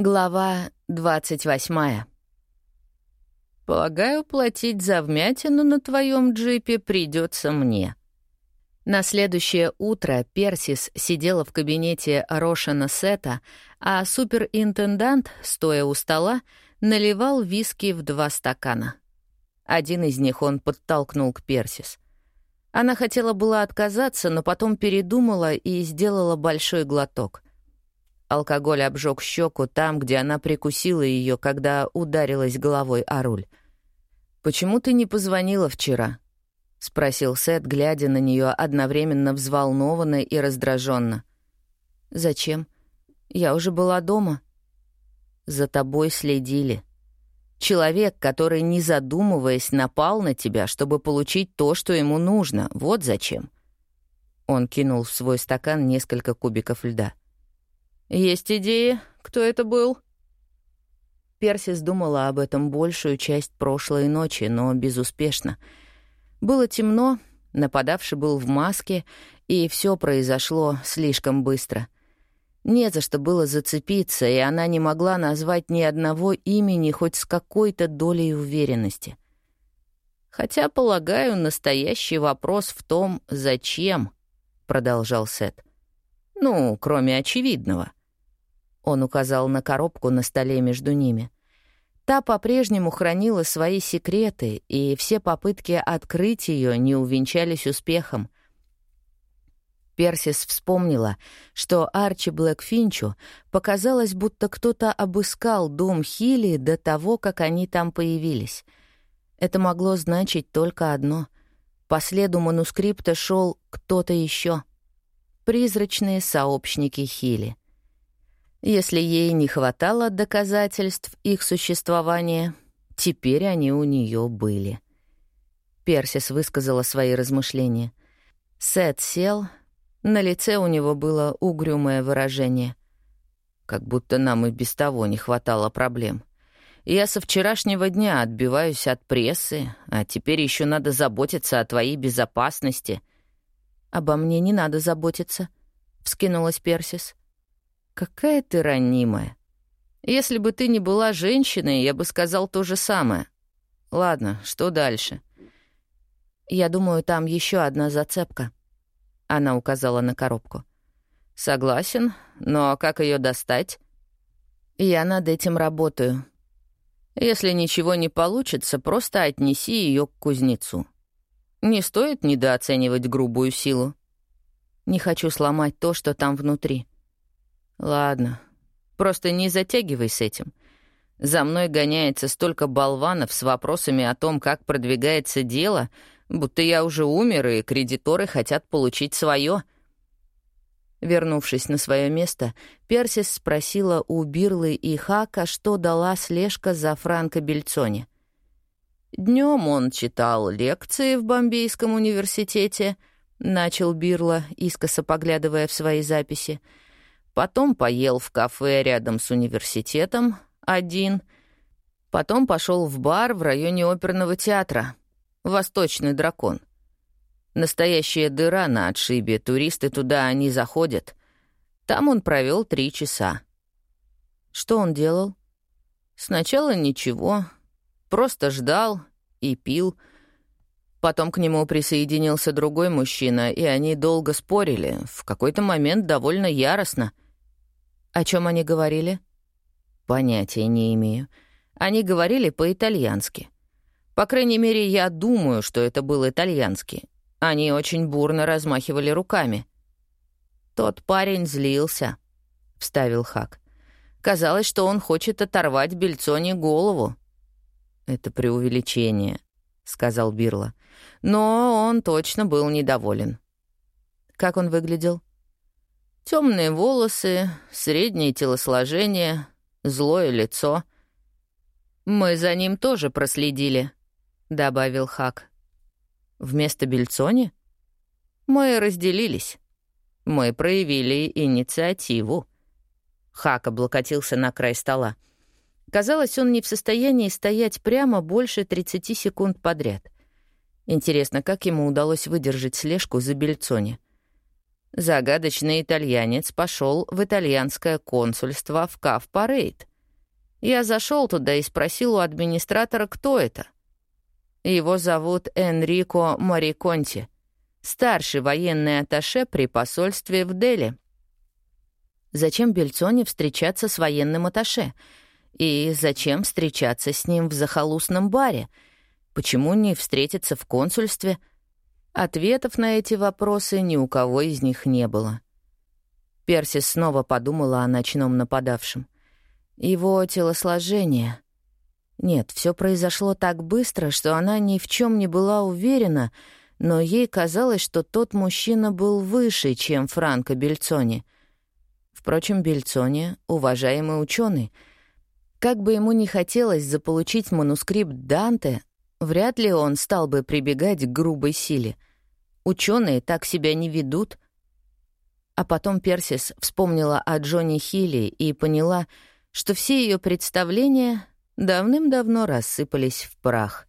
Глава 28. «Полагаю, платить за вмятину на твоем джипе придется мне». На следующее утро Персис сидела в кабинете Рошана Сета, а суперинтендант, стоя у стола, наливал виски в два стакана. Один из них он подтолкнул к Персис. Она хотела была отказаться, но потом передумала и сделала большой глоток — Алкоголь обжег щеку там, где она прикусила ее, когда ударилась головой о руль. «Почему ты не позвонила вчера?» — спросил Сет, глядя на нее одновременно взволнованно и раздраженно. «Зачем? Я уже была дома». «За тобой следили. Человек, который, не задумываясь, напал на тебя, чтобы получить то, что ему нужно. Вот зачем». Он кинул в свой стакан несколько кубиков льда. «Есть идеи, кто это был?» Персис думала об этом большую часть прошлой ночи, но безуспешно. Было темно, нападавший был в маске, и все произошло слишком быстро. Не за что было зацепиться, и она не могла назвать ни одного имени хоть с какой-то долей уверенности. «Хотя, полагаю, настоящий вопрос в том, зачем», — продолжал Сет. «Ну, кроме очевидного». Он указал на коробку на столе между ними. Та по-прежнему хранила свои секреты, и все попытки открыть ее не увенчались успехом. Персис вспомнила, что Арчи Блэкфинчу показалось, будто кто-то обыскал дом Хилли до того, как они там появились. Это могло значить только одно. По следу манускрипта шел кто-то еще. Призрачные сообщники Хилли. Если ей не хватало доказательств их существования, теперь они у нее были. Персис высказала свои размышления. Сет сел, на лице у него было угрюмое выражение. Как будто нам и без того не хватало проблем. Я со вчерашнего дня отбиваюсь от прессы, а теперь еще надо заботиться о твоей безопасности. «Обо мне не надо заботиться», — вскинулась Персис. «Какая ты ранимая. Если бы ты не была женщиной, я бы сказал то же самое. Ладно, что дальше?» «Я думаю, там еще одна зацепка». Она указала на коробку. «Согласен, но как ее достать?» «Я над этим работаю. Если ничего не получится, просто отнеси ее к кузнецу. Не стоит недооценивать грубую силу. Не хочу сломать то, что там внутри». «Ладно, просто не затягивай с этим. За мной гоняется столько болванов с вопросами о том, как продвигается дело, будто я уже умер, и кредиторы хотят получить свое. Вернувшись на свое место, Персис спросила у Бирлы и Хака, что дала слежка за Франко Бельцони. Днем он читал лекции в Бомбейском университете, начал Бирла, искоса поглядывая в свои записи — Потом поел в кафе рядом с университетом, один. Потом пошел в бар в районе оперного театра. «Восточный дракон». Настоящая дыра на отшибе, туристы туда не заходят. Там он провел три часа. Что он делал? Сначала ничего, просто ждал и пил. Потом к нему присоединился другой мужчина, и они долго спорили, в какой-то момент довольно яростно — о чем они говорили? Понятия не имею. Они говорили по-итальянски. По крайней мере, я думаю, что это был итальянский. Они очень бурно размахивали руками. «Тот парень злился», — вставил Хак. «Казалось, что он хочет оторвать Бельцоне голову». «Это преувеличение», — сказал Бирла. «Но он точно был недоволен». «Как он выглядел?» Темные волосы, среднее телосложение, злое лицо. «Мы за ним тоже проследили», — добавил Хак. «Вместо Бельцони?» «Мы разделились. Мы проявили инициативу». Хак облокотился на край стола. Казалось, он не в состоянии стоять прямо больше 30 секунд подряд. Интересно, как ему удалось выдержать слежку за Бельцони? Загадочный итальянец пошел в итальянское консульство в Кав-Парейд. Я зашел туда и спросил у администратора, кто это. Его зовут Энрико Мариконти, старший военный атташе при посольстве в Дели. Зачем Бельцоне встречаться с военным атташе? И зачем встречаться с ним в захолустном баре? Почему не встретиться в консульстве? Ответов на эти вопросы ни у кого из них не было. Персис снова подумала о ночном нападавшем — его телосложение. Нет, все произошло так быстро, что она ни в чем не была уверена, но ей казалось, что тот мужчина был выше, чем Франко Бельцони. Впрочем, Бельцони — уважаемый ученый. Как бы ему ни хотелось заполучить манускрипт Данте, вряд ли он стал бы прибегать к грубой силе. Ученые так себя не ведут. А потом Персис вспомнила о Джонни Хилли и поняла — что все ее представления давным-давно рассыпались в прах.